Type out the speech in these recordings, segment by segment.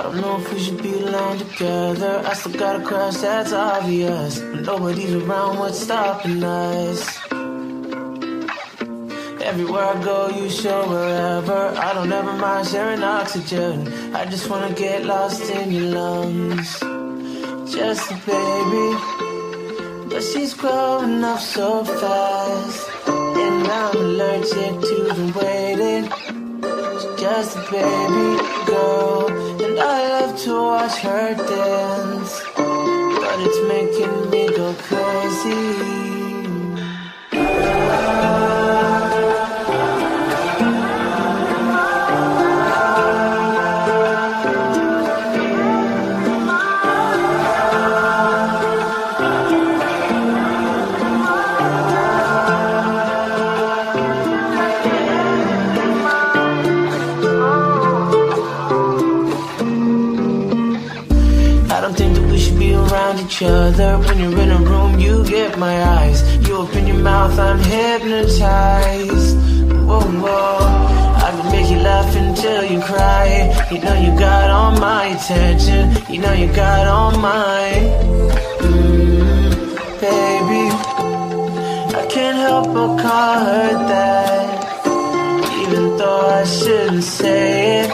don't know if we should be alone together. I still got a crush, that's obvious. But nobody's around, what's stopping us? Everywhere I go, you show wherever. I don't ever mind sharing oxygen. I just wanna get lost in your lungs. Just a baby, but she's growing up so fast. And I'm allergic to the waiting. She's just a baby girl, I love to watch her dance. But it's making me go crazy. Around each other. When you're in a room, you get my eyes. You open your mouth, I'm hypnotized. Whoa, whoa. I can make you laugh until you cry. You know you got all my attention. You know you got all mine. Mm, baby, I can't help but call her that. Even though I shouldn't say it.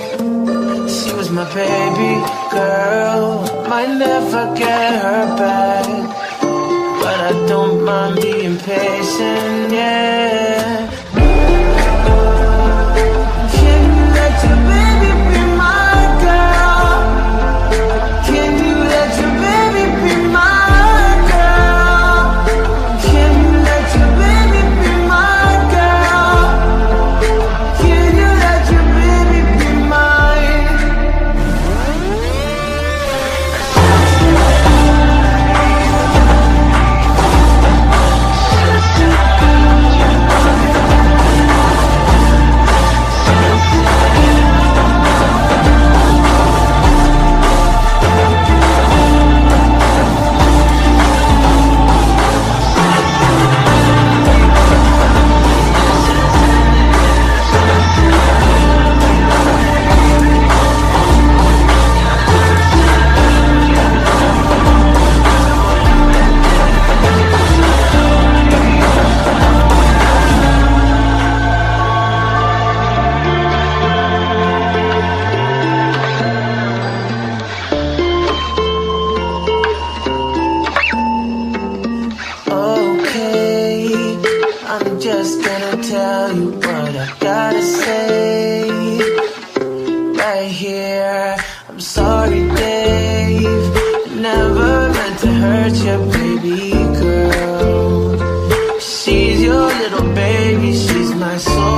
She was my baby girl. Might never get her back. But I don't mind being patient, yeah. Just gonna tell you what I gotta say. Right here, I'm sorry, Dave. Never meant to hurt your baby girl. She's your little baby, she's my soulmate.